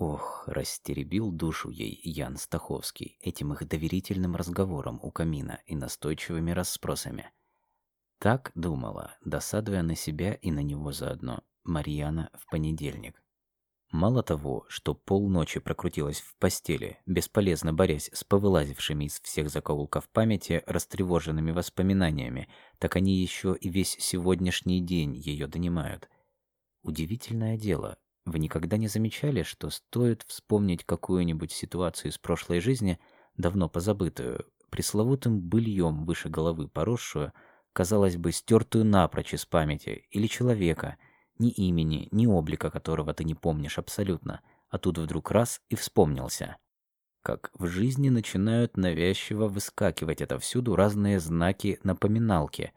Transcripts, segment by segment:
Ох, растеребил душу ей Ян Стаховский этим их доверительным разговором у камина и настойчивыми расспросами. Так думала, досадуя на себя и на него заодно, Марьяна в понедельник. Мало того, что полночи прокрутилась в постели, бесполезно борясь с повылазившими из всех закоулков памяти растревоженными воспоминаниями, так они еще и весь сегодняшний день ее донимают. Удивительное дело, вы никогда не замечали, что стоит вспомнить какую-нибудь ситуацию из прошлой жизни, давно позабытую, пресловутым быльем выше головы поросшую, казалось бы, стертую напрочь из памяти, или человека — ни имени, ни облика которого ты не помнишь абсолютно, а тут вдруг раз и вспомнился. Как в жизни начинают навязчиво выскакивать отовсюду разные знаки-напоминалки.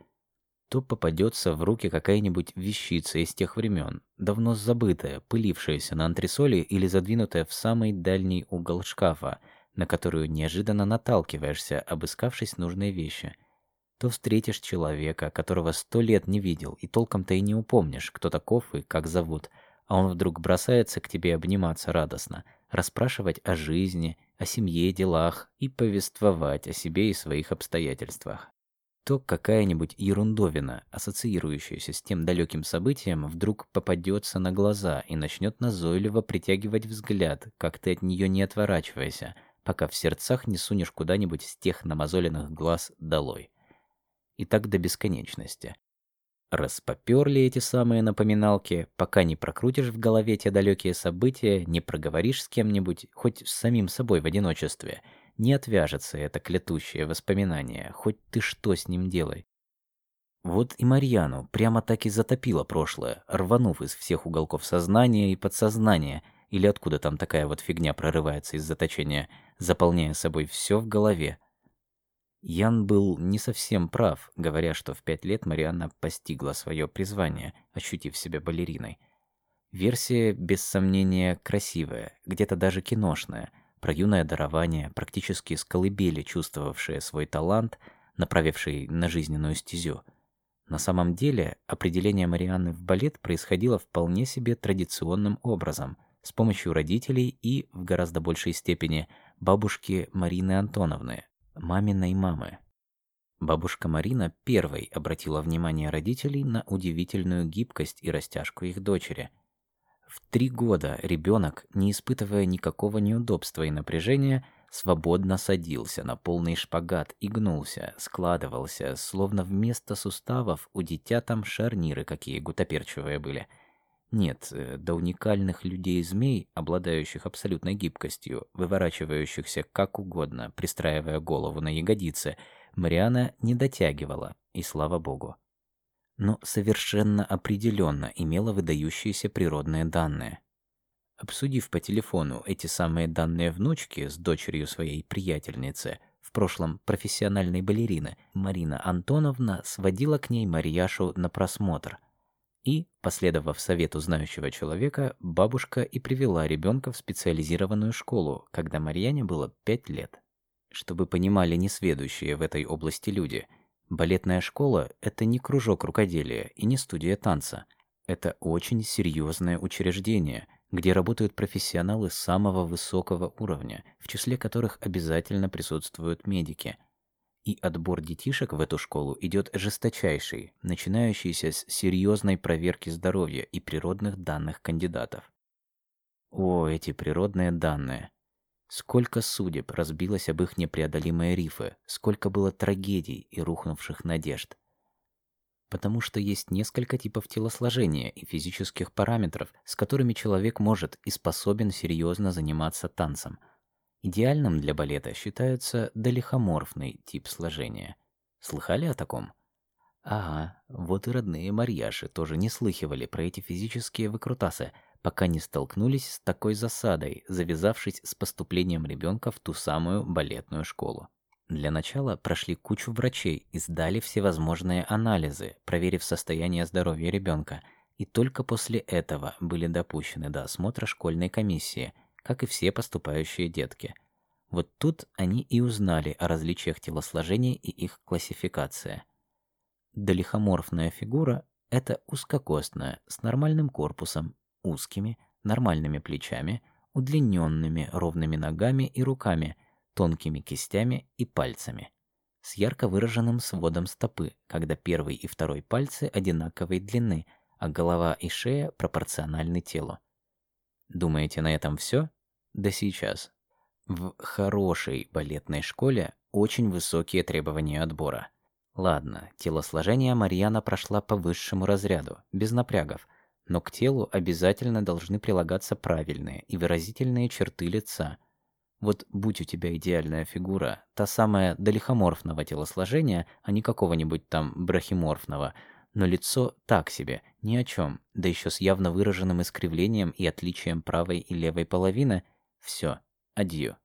То попадется в руки какая-нибудь вещица из тех времен, давно забытая, пылившаяся на антресоли или задвинутая в самый дальний угол шкафа, на которую неожиданно наталкиваешься, обыскавшись нужные вещи – то встретишь человека, которого сто лет не видел, и толком-то и не упомнишь, кто таков и как зовут, а он вдруг бросается к тебе обниматься радостно, расспрашивать о жизни, о семье, делах и повествовать о себе и своих обстоятельствах. То какая-нибудь ерундовина, ассоциирующаяся с тем далеким событием, вдруг попадется на глаза и начнет назойливо притягивать взгляд, как ты от нее не отворачивайся, пока в сердцах не сунешь куда-нибудь с тех намазоленных глаз долой. И так до бесконечности. Распоперли эти самые напоминалки, пока не прокрутишь в голове те далекие события, не проговоришь с кем-нибудь, хоть с самим собой в одиночестве, не отвяжется это клятущее воспоминание, хоть ты что с ним делай. Вот и Марьяну прямо так и затопило прошлое, рванув из всех уголков сознания и подсознания, или откуда там такая вот фигня прорывается из заточения, заполняя собой все в голове, Ян был не совсем прав, говоря, что в пять лет Марианна постигла свое призвание, ощутив себя балериной. Версия, без сомнения, красивая, где-то даже киношная, про юное дарование, практически с колыбели чувствовавшее свой талант, направивший на жизненную стезю. На самом деле, определение Марианны в балет происходило вполне себе традиционным образом, с помощью родителей и, в гораздо большей степени, бабушки Марины Антоновны, маминой мамы. Бабушка Марина первой обратила внимание родителей на удивительную гибкость и растяжку их дочери. В три года ребенок, не испытывая никакого неудобства и напряжения, свободно садился на полный шпагат и гнулся, складывался, словно вместо суставов у дитя там шарниры какие гутоперчивые были – нет, э, до уникальных людей-змей, обладающих абсолютной гибкостью, выворачивающихся как угодно, пристраивая голову на ягодицы, Мариана не дотягивала, и слава богу. Но совершенно определенно имела выдающиеся природные данные. Обсудив по телефону эти самые данные внучки с дочерью своей приятельницы, в прошлом профессиональной балерины, Марина Антоновна сводила к ней Марьяшу на просмотр – и, последовав совету знающего человека, бабушка и привела ребенка в специализированную школу, когда Марьяне было 5 лет. Чтобы понимали несведущие в этой области люди, балетная школа – это не кружок рукоделия и не студия танца. Это очень серьезное учреждение, где работают профессионалы самого высокого уровня, в числе которых обязательно присутствуют медики – и отбор детишек в эту школу идет жесточайший, начинающийся с серьезной проверки здоровья и природных данных кандидатов. О, эти природные данные! Сколько судеб разбилось об их непреодолимые рифы, сколько было трагедий и рухнувших надежд. Потому что есть несколько типов телосложения и физических параметров, с которыми человек может и способен серьезно заниматься танцем – Идеальным для балета считается долихоморфный тип сложения. Слыхали о таком? Ага, вот и родные Марьяши тоже не слыхивали про эти физические выкрутасы, пока не столкнулись с такой засадой, завязавшись с поступлением ребенка в ту самую балетную школу. Для начала прошли кучу врачей и сдали всевозможные анализы, проверив состояние здоровья ребенка, и только после этого были допущены до осмотра школьной комиссии – как и все поступающие детки. Вот тут они и узнали о различиях телосложения и их классификации. Долихоморфная фигура – это узкокостная, с нормальным корпусом, узкими, нормальными плечами, удлиненными ровными ногами и руками, тонкими кистями и пальцами. С ярко выраженным сводом стопы, когда первый и второй пальцы одинаковой длины, а голова и шея пропорциональны телу. Думаете, на этом все? Да сейчас. В хорошей балетной школе очень высокие требования отбора. Ладно, телосложение Марьяна прошла по высшему разряду, без напрягов, но к телу обязательно должны прилагаться правильные и выразительные черты лица. Вот будь у тебя идеальная фигура, та самая до лихоморфного телосложения, а не какого-нибудь там брахиморфного, но лицо так себе, ни о чем, да еще с явно выраженным искривлением и отличием правой и левой половины, все, адью.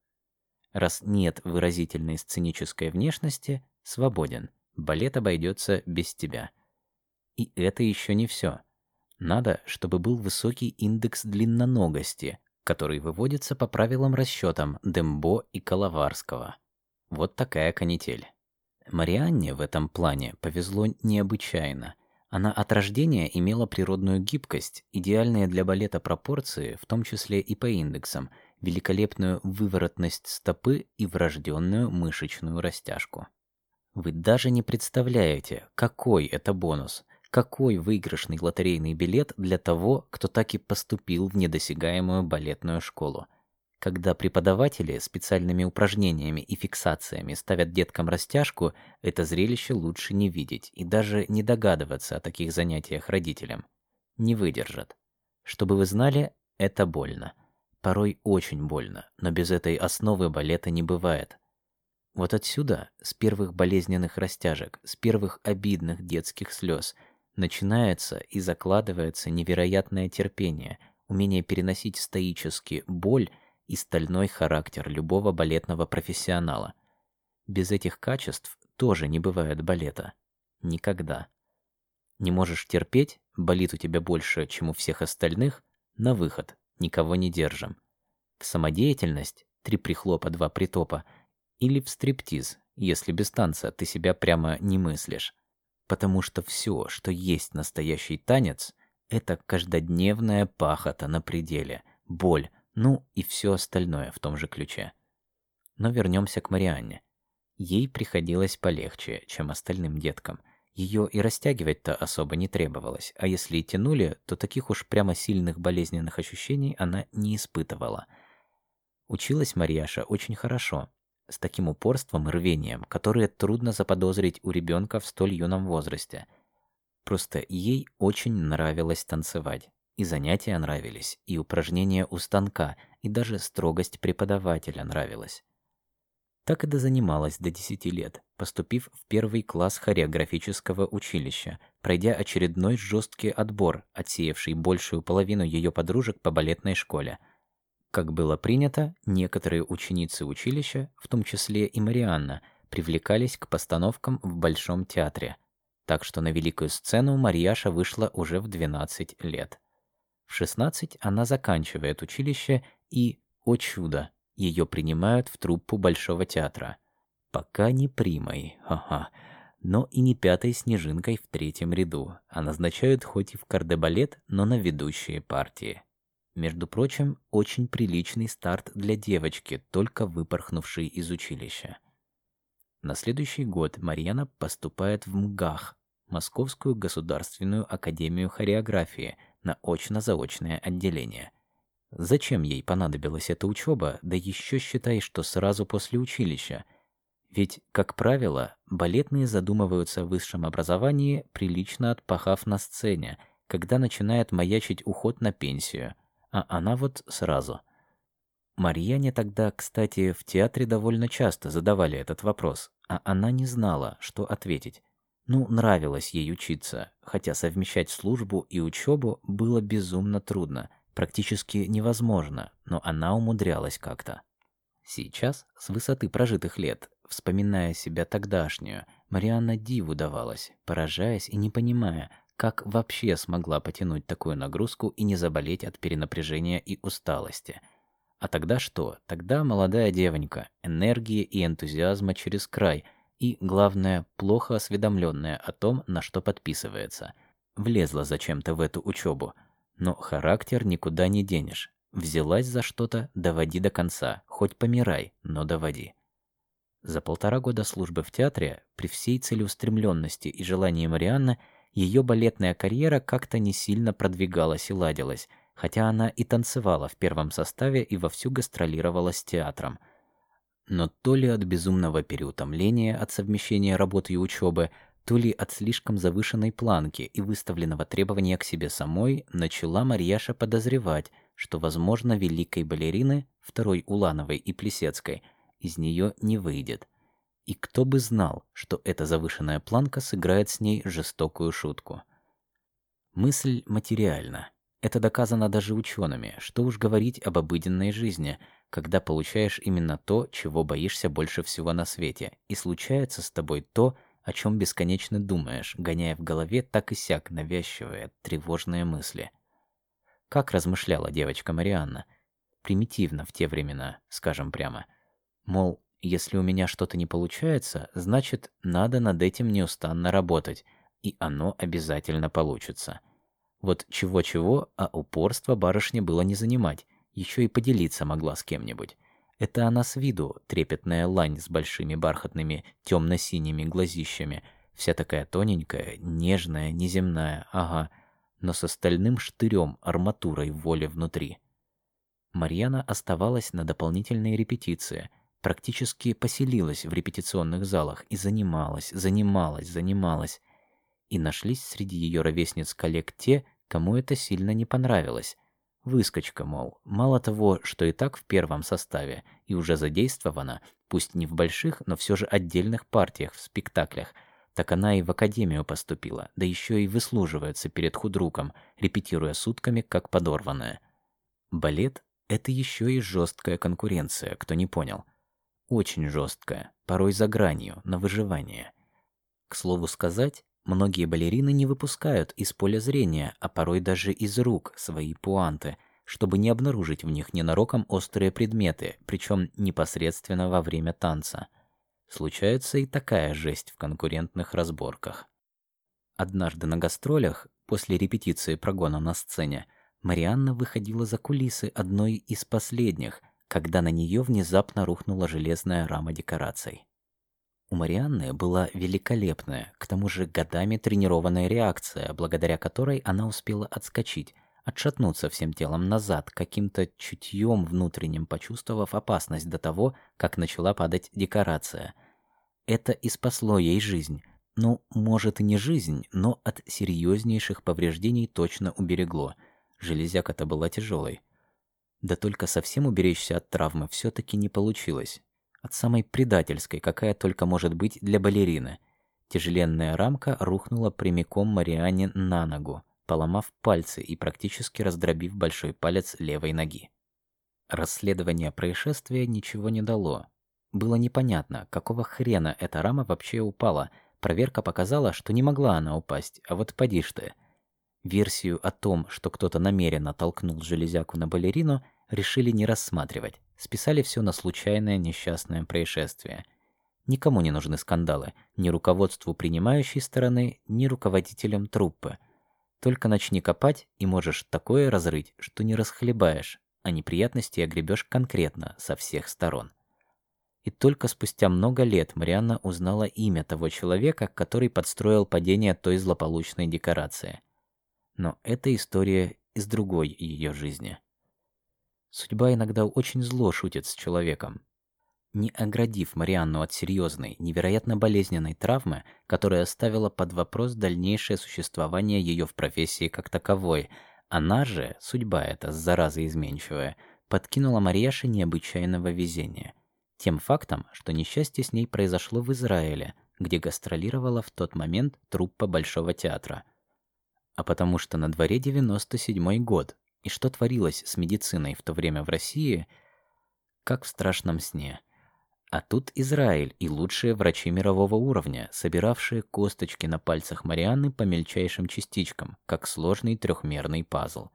Раз нет выразительной сценической внешности, свободен. Балет обойдется без тебя. И это еще не все. Надо, чтобы был высокий индекс длинноногости, который выводится по правилам расчетам Дембо и Коловарского. Вот такая канитель. Марианне в этом плане повезло необычайно. Она от рождения имела природную гибкость, идеальные для балета пропорции, в том числе и по индексам, великолепную выворотность стопы и врожденную мышечную растяжку. Вы даже не представляете, какой это бонус, какой выигрышный лотерейный билет для того, кто так и поступил в недосягаемую балетную школу. Когда преподаватели специальными упражнениями и фиксациями ставят деткам растяжку, это зрелище лучше не видеть и даже не догадываться о таких занятиях родителям. Не выдержат. Чтобы вы знали, это больно. Порой очень больно, но без этой основы балета не бывает. Вот отсюда, с первых болезненных растяжек, с первых обидных детских слез, начинается и закладывается невероятное терпение, умение переносить стоически боль и стальной характер любого балетного профессионала. Без этих качеств тоже не бывает балета. Никогда. Не можешь терпеть, болит у тебя больше, чем у всех остальных, на выход, никого не держим. В самодеятельность, три прихлопа, два притопа — или в стриптиз, если без танца ты себя прямо не мыслишь. Потому что все, что есть настоящий танец, это каждодневная пахота на пределе, боль, ну и все остальное в том же ключе. Но вернемся к Марианне. Ей приходилось полегче, чем остальным деткам. Ее и растягивать-то особо не требовалось, а если и тянули, то таких уж прямо сильных болезненных ощущений она не испытывала. Училась Марьяша очень хорошо, с таким упорством и рвением, которые трудно заподозрить у ребенка в столь юном возрасте. Просто ей очень нравилось танцевать. И занятия нравились, и упражнения у станка, и даже строгость преподавателя нравилась. Так и дозанималась до 10 лет, поступив в первый класс хореографического училища, пройдя очередной жесткий отбор, отсеявший большую половину ее подружек по балетной школе – как было принято, некоторые ученицы училища, в том числе и Марианна, привлекались к постановкам в Большом театре. Так что на великую сцену Марьяша вышла уже в 12 лет. В 16 она заканчивает училище и, о чудо, ее принимают в труппу Большого театра. Пока не примой, ха-ха, но и не пятой снежинкой в третьем ряду, а назначают хоть и в кардебалет, но на ведущие партии. Между прочим, очень приличный старт для девочки, только выпорхнувшей из училища. На следующий год Марьяна поступает в МГАХ, Московскую государственную академию хореографии, на очно-заочное отделение. Зачем ей понадобилась эта учеба, да еще считай, что сразу после училища? Ведь, как правило, балетные задумываются о высшем образовании, прилично отпахав на сцене, когда начинает маячить уход на пенсию – а она вот сразу. Марьяне тогда, кстати, в театре довольно часто задавали этот вопрос, а она не знала, что ответить. Ну, нравилось ей учиться, хотя совмещать службу и учебу было безумно трудно, практически невозможно, но она умудрялась как-то. Сейчас, с высоты прожитых лет, вспоминая себя тогдашнюю, Марианна диву давалась, поражаясь и не понимая, как вообще смогла потянуть такую нагрузку и не заболеть от перенапряжения и усталости? А тогда что? Тогда молодая девонька, энергии и энтузиазма через край, и, главное, плохо осведомленная о том, на что подписывается. Влезла зачем-то в эту учебу. Но характер никуда не денешь. Взялась за что-то, доводи до конца, хоть помирай, но доводи. За полтора года службы в театре, при всей целеустремленности и желании Марианны, ее балетная карьера как-то не сильно продвигалась и ладилась, хотя она и танцевала в первом составе и вовсю гастролировала с театром. Но то ли от безумного переутомления от совмещения работы и учебы, то ли от слишком завышенной планки и выставленного требования к себе самой, начала Марьяша подозревать, что, возможно, великой балерины, второй Улановой и Плесецкой, из нее не выйдет. И кто бы знал, что эта завышенная планка сыграет с ней жестокую шутку. Мысль материальна. Это доказано даже учеными, что уж говорить об обыденной жизни, когда получаешь именно то, чего боишься больше всего на свете, и случается с тобой то, о чем бесконечно думаешь, гоняя в голове так и сяк навязчивые, тревожные мысли. Как размышляла девочка Марианна? Примитивно в те времена, скажем прямо. Мол, если у меня что-то не получается, значит, надо над этим неустанно работать, и оно обязательно получится. Вот чего-чего, а упорство барышне было не занимать, еще и поделиться могла с кем-нибудь. Это она с виду, трепетная лань с большими бархатными темно-синими глазищами, вся такая тоненькая, нежная, неземная, ага, но с остальным штырем, арматурой воли внутри. Марьяна оставалась на дополнительной репетиции, практически поселилась в репетиционных залах и занималась, занималась, занималась. И нашлись среди ее ровесниц коллег те, кому это сильно не понравилось. Выскочка, мол, мало того, что и так в первом составе и уже задействована, пусть не в больших, но все же отдельных партиях в спектаклях, так она и в академию поступила, да еще и выслуживается перед худруком, репетируя сутками, как подорванная. Балет — это еще и жесткая конкуренция, кто не понял. Очень жесткая, порой за гранью, на выживание. К слову сказать, Многие балерины не выпускают из поля зрения, а порой даже из рук свои пуанты, чтобы не обнаружить в них ненароком острые предметы, причем непосредственно во время танца. Случается и такая жесть в конкурентных разборках. Однажды на гастролях, после репетиции прогона на сцене, Марианна выходила за кулисы одной из последних, когда на нее внезапно рухнула железная рама декораций. У Марианны была великолепная, к тому же годами тренированная реакция, благодаря которой она успела отскочить, отшатнуться всем телом назад, каким-то чутьем внутренним почувствовав опасность до того, как начала падать декорация. Это и спасло ей жизнь. Ну, может и не жизнь, но от серьезнейших повреждений точно уберегло. Железяка-то была тяжелой. Да только совсем уберечься от травмы все-таки не получилось от самой предательской, какая только может быть для балерины. Тяжеленная рамка рухнула прямиком Мариане на ногу, поломав пальцы и практически раздробив большой палец левой ноги. Расследование происшествия ничего не дало. Было непонятно, какого хрена эта рама вообще упала. Проверка показала, что не могла она упасть, а вот поди ж ты. Версию о том, что кто-то намеренно толкнул железяку на балерину, решили не рассматривать списали все на случайное несчастное происшествие. Никому не нужны скандалы, ни руководству принимающей стороны, ни руководителям труппы. Только начни копать, и можешь такое разрыть, что не расхлебаешь, а неприятности огребешь конкретно, со всех сторон. И только спустя много лет Марианна узнала имя того человека, который подстроил падение той злополучной декорации. Но эта история из другой ее жизни. Судьба иногда очень зло шутит с человеком. Не оградив Марианну от серьезной, невероятно болезненной травмы, которая ставила под вопрос дальнейшее существование ее в профессии как таковой, она же, судьба эта, зараза изменчивая, подкинула Марьяше необычайного везения. Тем фактом, что несчастье с ней произошло в Израиле, где гастролировала в тот момент труппа Большого театра. А потому что на дворе 97 год, и что творилось с медициной в то время в России, как в страшном сне. А тут Израиль и лучшие врачи мирового уровня, собиравшие косточки на пальцах Марианны по мельчайшим частичкам, как сложный трехмерный пазл.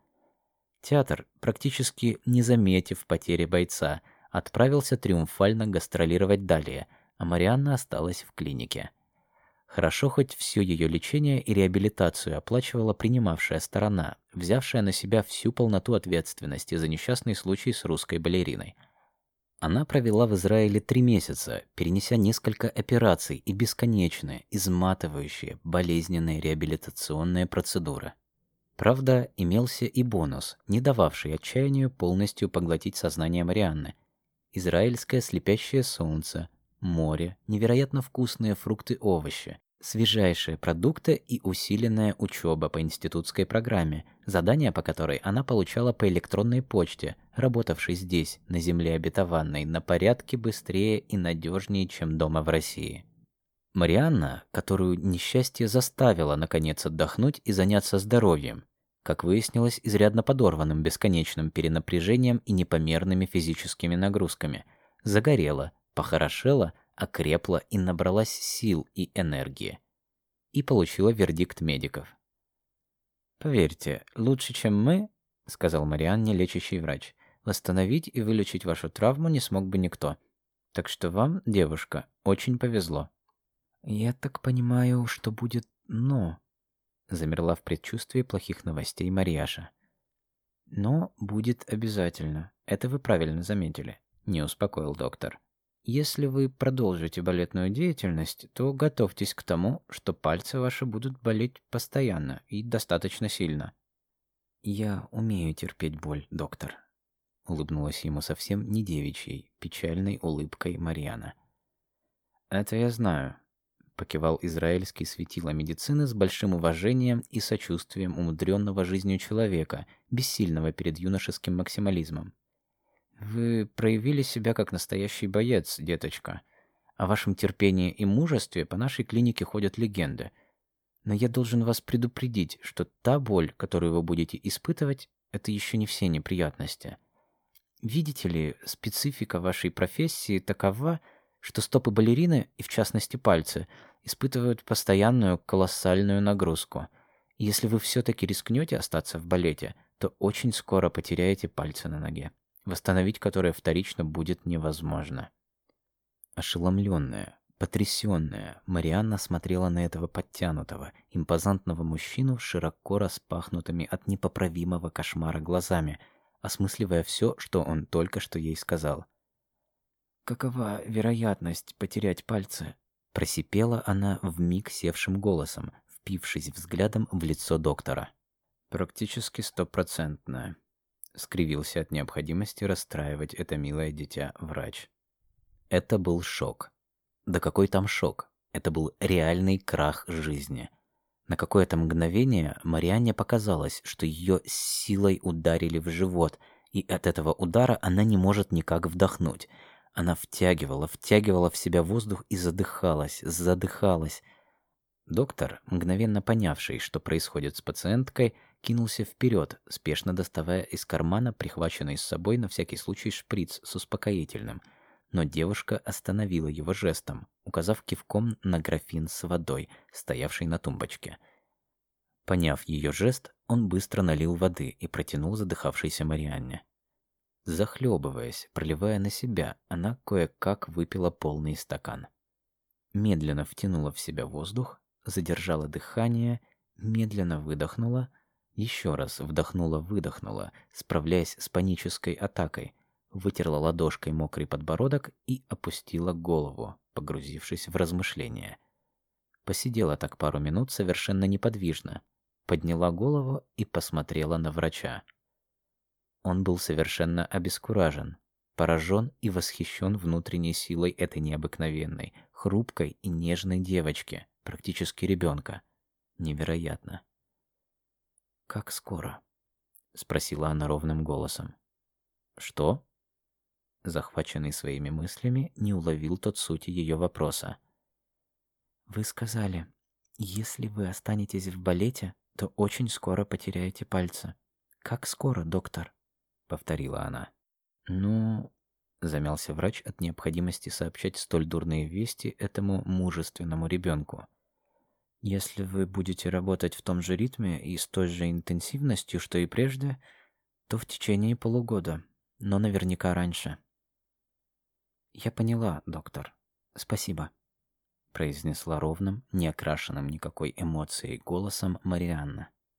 Театр, практически не заметив потери бойца, отправился триумфально гастролировать далее, а Марианна осталась в клинике. Хорошо хоть все ее лечение и реабилитацию оплачивала принимавшая сторона, взявшая на себя всю полноту ответственности за несчастный случай с русской балериной. Она провела в Израиле три месяца, перенеся несколько операций и бесконечные, изматывающие, болезненные реабилитационные процедуры. Правда, имелся и бонус, не дававший отчаянию полностью поглотить сознание Марианны. Израильское слепящее солнце, море, невероятно вкусные фрукты, овощи, свежайшие продукты и усиленная учеба по институтской программе, задания по которой она получала по электронной почте, работавшей здесь, на земле обетованной, на порядке быстрее и надежнее, чем дома в России. Марианна, которую несчастье заставило наконец отдохнуть и заняться здоровьем, как выяснилось, изрядно подорванным бесконечным перенапряжением и непомерными физическими нагрузками, загорела, похорошела окрепла и набралась сил и энергии. И получила вердикт медиков. «Поверьте, лучше, чем мы, — сказал Марианне лечащий врач, — восстановить и вылечить вашу травму не смог бы никто. Так что вам, девушка, очень повезло». «Я так понимаю, что будет «но», — замерла в предчувствии плохих новостей Марьяша. «Но будет обязательно. Это вы правильно заметили», — не успокоил доктор. Если вы продолжите балетную деятельность, то готовьтесь к тому, что пальцы ваши будут болеть постоянно и достаточно сильно. Я умею терпеть боль, доктор, улыбнулась ему совсем не девичьей, печальной улыбкой Марьяна. Это я знаю, покивал израильский светило медицины с большим уважением и сочувствием умудренного жизнью человека, бессильного перед юношеским максимализмом. Вы проявили себя как настоящий боец, деточка. О вашем терпении и мужестве по нашей клинике ходят легенды. Но я должен вас предупредить, что та боль, которую вы будете испытывать, это еще не все неприятности. Видите ли, специфика вашей профессии такова, что стопы балерины, и в частности пальцы, испытывают постоянную колоссальную нагрузку. Если вы все-таки рискнете остаться в балете, то очень скоро потеряете пальцы на ноге восстановить которое вторично будет невозможно. Ошеломленная, потрясенная, Марианна смотрела на этого подтянутого, импозантного мужчину широко распахнутыми от непоправимого кошмара глазами, осмысливая все, что он только что ей сказал. «Какова вероятность потерять пальцы?» Просипела она в миг севшим голосом, впившись взглядом в лицо доктора. «Практически стопроцентная», скривился от необходимости расстраивать это милое дитя врач. Это был шок. Да какой там шок? Это был реальный крах жизни. На какое-то мгновение Марианне показалось, что ее силой ударили в живот, и от этого удара она не может никак вдохнуть. Она втягивала, втягивала в себя воздух и задыхалась, задыхалась. Доктор, мгновенно понявший, что происходит с пациенткой, кинулся вперед, спешно доставая из кармана прихваченный с собой на всякий случай шприц с успокоительным. Но девушка остановила его жестом, указав кивком на графин с водой, стоявший на тумбочке. Поняв ее жест, он быстро налил воды и протянул задыхавшейся Марианне. Захлебываясь, проливая на себя, она кое-как выпила полный стакан. Медленно втянула в себя воздух, задержала дыхание, медленно выдохнула — еще раз вдохнула-выдохнула, справляясь с панической атакой, вытерла ладошкой мокрый подбородок и опустила голову, погрузившись в размышления. Посидела так пару минут совершенно неподвижно, подняла голову и посмотрела на врача. Он был совершенно обескуражен, поражен и восхищен внутренней силой этой необыкновенной, хрупкой и нежной девочки, практически ребенка. Невероятно. «Как скоро?» — спросила она ровным голосом. «Что?» Захваченный своими мыслями, не уловил тот сути ее вопроса. «Вы сказали, если вы останетесь в балете, то очень скоро потеряете пальцы. Как скоро, доктор?» — повторила она. «Ну...» — замялся врач от необходимости сообщать столь дурные вести этому мужественному ребенку. Если вы будете работать в том же ритме и с той же интенсивностью, что и прежде, то в течение полугода, но наверняка раньше. Я поняла, доктор. Спасибо. произнесла ровным, не окрашенным никакой эмоцией голосом Марианна.